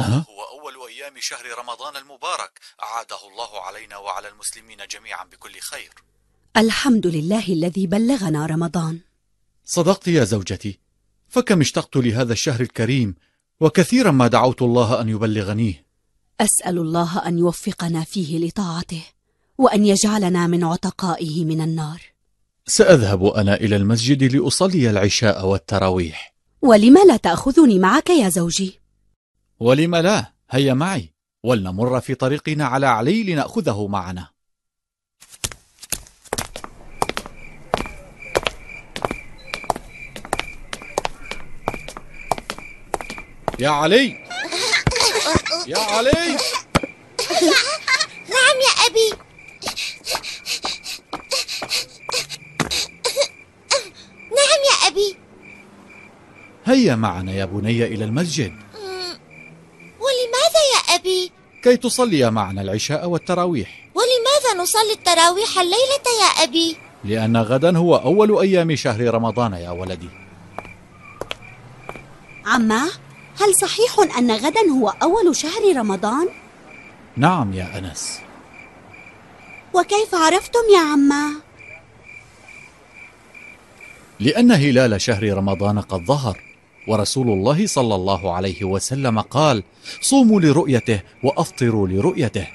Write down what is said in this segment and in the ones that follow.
الله هو أول أيام شهر رمضان المبارك. أعاده الله علينا وعلى المسلمين جميعا بكل خير. الحمد لله الذي بلغنا رمضان. صدقت يا زوجتي فكم اشتقت لهذا الشهر الكريم وكثيرا ما دعوت الله أن يبلغنيه. أسأل الله أن يوفقنا فيه لطاعته وأن يجعلنا من عتقائه من النار. سأذهب أنا إلى المسجد لأصلي العشاء والتراويح. ولم لا تأخذني معك يا زوجي؟ ولم لا؟ هيا معي. ولنمر في طريقنا على علي لنأخذه معنا. يا علي! يا علي! نعم يا أبي. نعم يا أبي. هيا معنا يا بني إلى المسجد. أبي؟ كي تصلي معنا العشاء والتراويح ولماذا نصلي التراويح الليلة يا أبي؟ لأن غدا هو أول أيام شهر رمضان يا ولدي عماه هل صحيح أن غدا هو أول شهر رمضان؟ نعم يا أنس وكيف عرفتم يا عماه؟ لأن هلال شهر رمضان قد ظهر ورسول الله صلى الله عليه وسلم قال صوموا لرؤيته وأفطروا لرؤيته.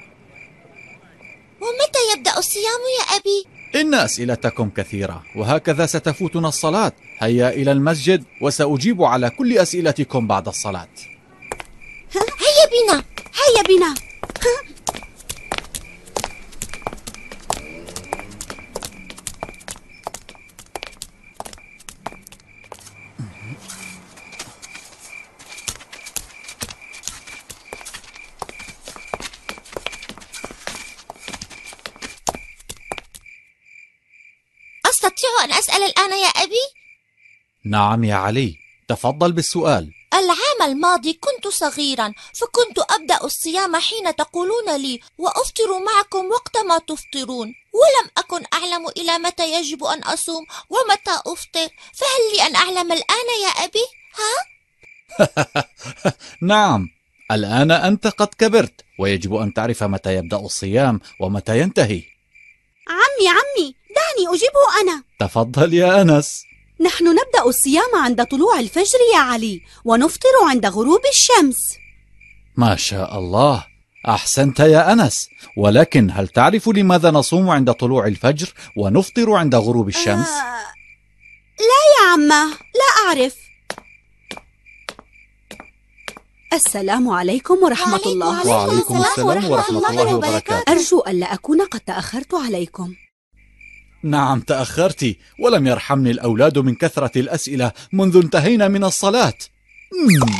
ومتى يبدأ الصيام يا أبي؟ إن أسئلتكم كثيرة وهكذا ستفوتنا الصلاة. هيا إلى المسجد وسأجيب على كل أسئلتكم بعد الصلاة. هيا بنا هيا بنا. أستطيع أن أسأل الآن يا أبي؟ نعم يا علي. تفضل بالسؤال. العام الماضي كنت صغيرا فكنت أبدأ الصيام حين تقولون لي وأفطر معكم وقت ما تفطرون ولم أكن أعلم إلى متى يجب أن أصوم ومتى أفطر. فهل لي أن أعلم الآن يا أبي؟ ها؟ نعم. الآن أنت قد كبرت ويجب أن تعرف متى يبدأ الصيام ومتى ينتهي. عمي عمي. دعني أجيبه أنا. تفضل يا أنس. نحن نبدأ الصيام عند طلوع الفجر يا علي ونفطر عند غروب الشمس. ما شاء الله. أحسنت يا أنس. ولكن هل تعرف لماذا نصوم عند طلوع الفجر ونفطر عند غروب الشمس؟ آه... لا يا عمة لا أعرف. السلام عليكم ورحمة الله. وعليكم السلام ورحمة الله وبركاته. أرجو ألا أكون قد تأخرت عليكم. نعم تأخرت ولم يرحمني الأولاد من كثرة الأسئلة منذ انتهينا من الصلاة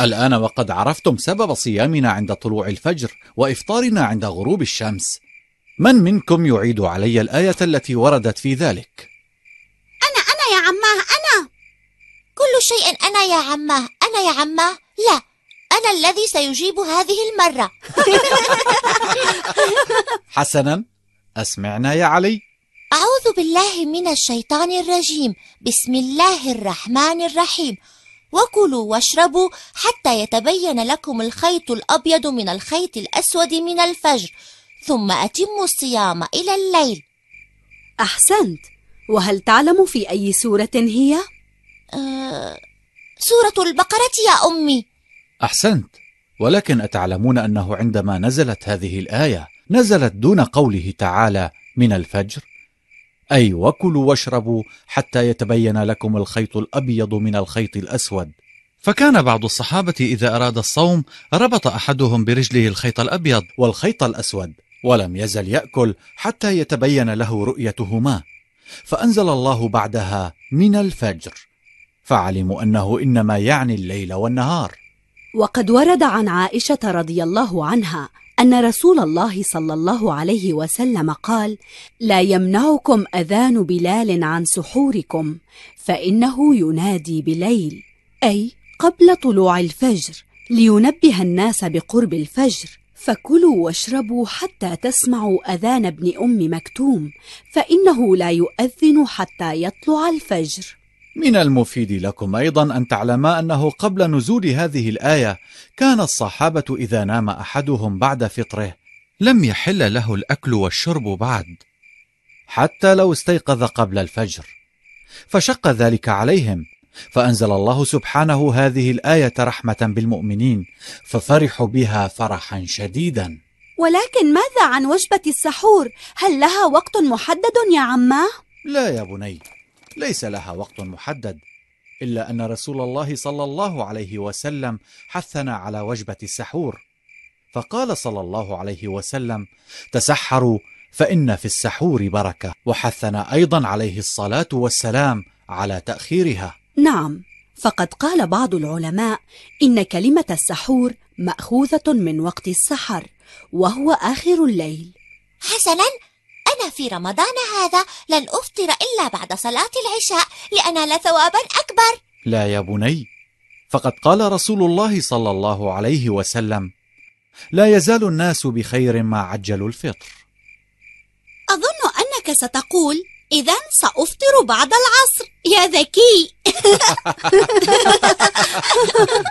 الآن وقد عرفتم سبب صيامنا عند طلوع الفجر وإفطارنا عند غروب الشمس من منكم يعيد علي الآية التي وردت في ذلك؟ أنا يا عماه أنا. كل شيء أنا يا عماه أنا يا عماه. لا أنا الذي سيجيب هذه المرة. حسنا أسمعنا يا علي. أعوذ بالله من الشيطان الرجيم. بسم الله الرحمن الرحيم. وكلوا واشربوا حتى يتبين لكم الخيط الأبيض من الخيط الأسود من الفجر ثم أتموا الصيام إلى الليل. أحسنت. وهل تعلم في أي سورة هي؟ أه... سورة البقرة يا أمي. أحسنت. ولكن أتعلمون أنه عندما نزلت هذه الآية نزلت دون قوله تعالى من الفجر؟ أي وكلوا واشربوا حتى يتبين لكم الخيط الأبيض من الخيط الأسود. فكان بعض الصحابة إذا أراد الصوم ربط أحدهم برجله الخيط الأبيض. والخيط الأسود ولم يزل يأكل حتى يتبين له رؤيتهما. فأنزل الله بعدها من الفجر فعلموا أنه إنما يعني الليل والنهار. وقد ورد عن عائشة رضي الله عنها أن رسول الله صلى الله عليه وسلم قال: لا يمنعكم أذان بلال عن سحوركم، فإنه ينادي بليل، أي قبل طلوع الفجر، لينبه الناس بقرب الفجر، فكلوا واشربوا حتى تسمعوا أذان ابن أم مكتوم فإنه لا يؤذن حتى يطلع الفجر. من المفيد لكم أيضا أن تعلما أنه قبل نزول هذه الآية كان الصحابة إذا نام أحدهم بعد فطره لم يحل له الأكل والشرب بعد حتى لو استيقظ قبل الفجر. فشق ذلك عليهم فأنزل الله سبحانه هذه الآية رحمة بالمؤمنين ففرحوا بها فرحا شديدا. ولكن ماذا عن وجبة السحور؟ هل لها وقت محدد يا عماه لا يا بني ليس لها وقت محدد إلا أن رسول الله صلى الله عليه وسلم حثنا على وجبة السحور. فقال صلى الله عليه وسلم تسحروا فإن في السحور بركة. وحثنا أيضا عليه الصلاة والسلام على تأخيرها. نعم فقد قال بعض العلماء إن كلمة السحور مأخوذة من وقت السحر وهو آخر الليل. حسنا أنا في رمضان هذا لن أفطر إلا بعد صلاة العشاء لأنال ثوابا أكبر. لا يا بني فقد قال رسول الله صلى الله عليه وسلم لا يزال الناس بخير ما عجلوا الفطر. أظن أنك ستقول اذا سأفطر بعد العصر. يا ذكي.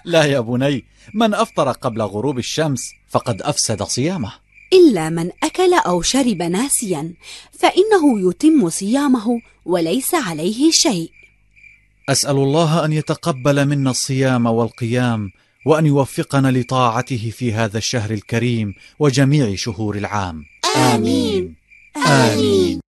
لا يا بني من أفطر قبل غروب الشمس فقد أفسد صيامه. إلا من أكل أو شرب ناسيا فإنه يتم صيامه وليس عليه شيء. أسأل الله أن يتقبل منا الصيام والقيام وأن يوفقنا لطاعته في هذا الشهر الكريم وجميع شهور العام. آمين. آمين.